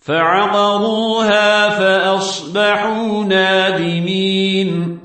فعقروها فأصبحوا نادمين.